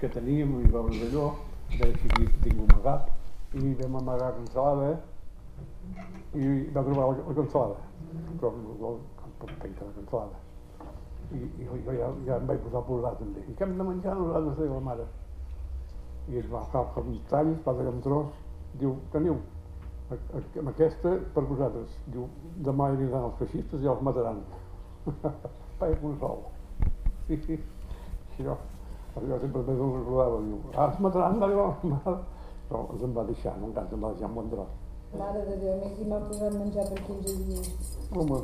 que teníem i vam allò, deia si aquí tinc un amagat, i vam amagar cansalada i va trobar la, la cansalada, com, com, pot penjar la cansalada. I, i jo, ja, ja em vaig posar a plorar també. I què hem de menjar nosaltres, deia la mare. I ell va agafar uns talls, va agafar un tros, diu, teniu, a- a- amb aquesta per vosaltres. Diu, demà hi vindran els feixistes i els mataran. Vaig un sol. Sí, sí. Sí, jo, sempre més ho recordava, diu, ah, dir la mare. Però els em va deixar, no encara em va deixar un bon tros. Mare de Déu, a mi aquí m'ha posat menjar per 15 dies. Home,